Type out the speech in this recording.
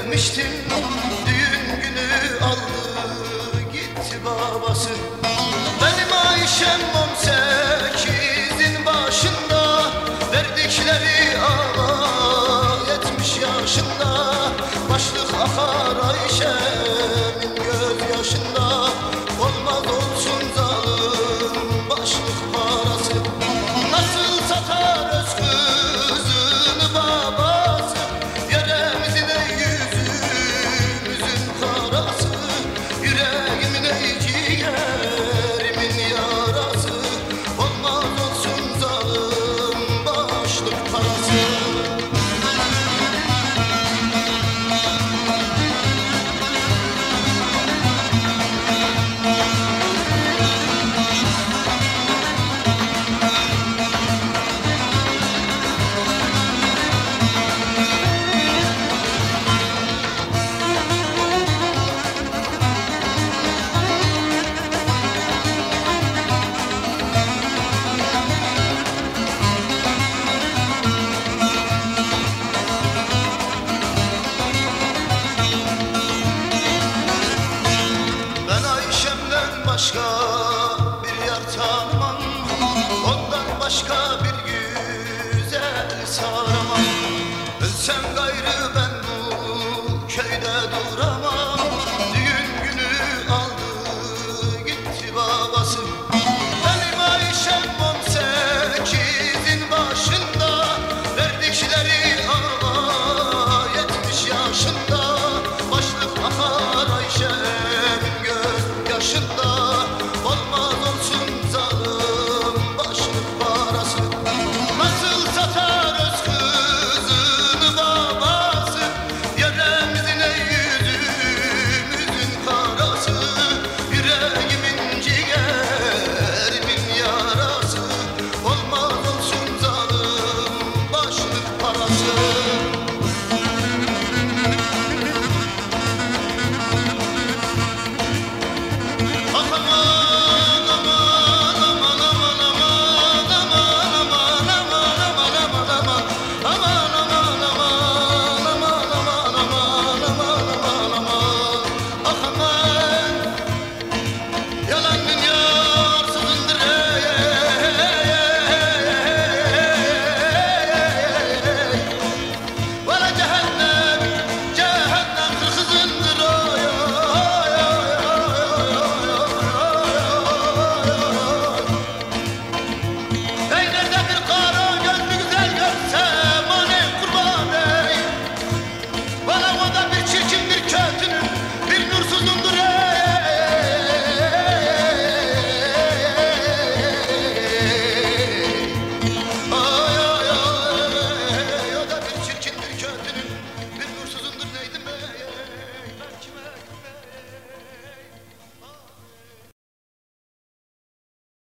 sevmiştim. Düğün günü aldı gitti babası. Benim Ayşem on sekizin başında Verdikleri ağa yetmiş yaşında. Başlık akar Ayşem'in göz yaşında. Başka